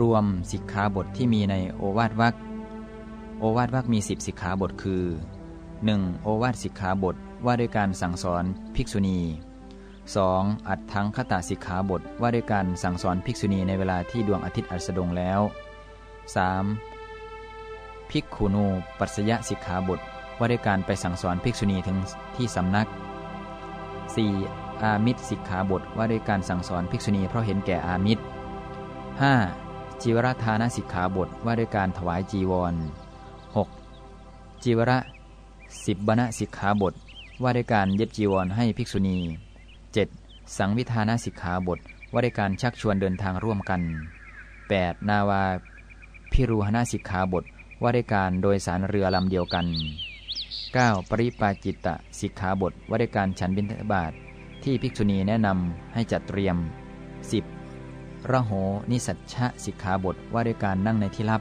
รวมสิกขาบทที่มีในโอวาทวักโอวาทวักมีสิบสิกขาบทคือ 1. โอวาทสิกขาบทว่าด้วยการสั่งสอนภิกษุณี 2. อัดทั้งคตาสิกขาบทว่าด้วยการสั่งสอนภิกษุณีในเวลาที่ดวงอาทิตย์อัสดงแล้ว 3. ภิกขุนูปัสยะสิกขาบทว่าด้วยการไปสั่งสอนภิกษุณีถึงที่สำนัก 4. อามิตรสิกขาบทว่าด้วยการสั่งสอนภิกษุณีเพราะเห็นแก่อามิตร 5. จีวรทานสิกขาบทว่าด้วยการถวายจีวร 6. จีวรสิบบณสิกขาบทว่าด้วยการเย็บจีวรให้ภิกษุณี 7. สังวิธานสิกขาบทว่าด้วยการชักชวนเดินทางร่วมกัน 8. นาวาพิรูหนาสิกขาบทว่าด้วยการโดยสารเรือลำเดียวกัน 9. ปริปาจิตตสิกขาบทว่าด้วยการฉันบิณฑบาตที่ภิกษุณีแนะนำให้จัดเตรียม 10. ระโหนิสัชชะสิกขาบทว่าด้วยการนั่งในที่ลับ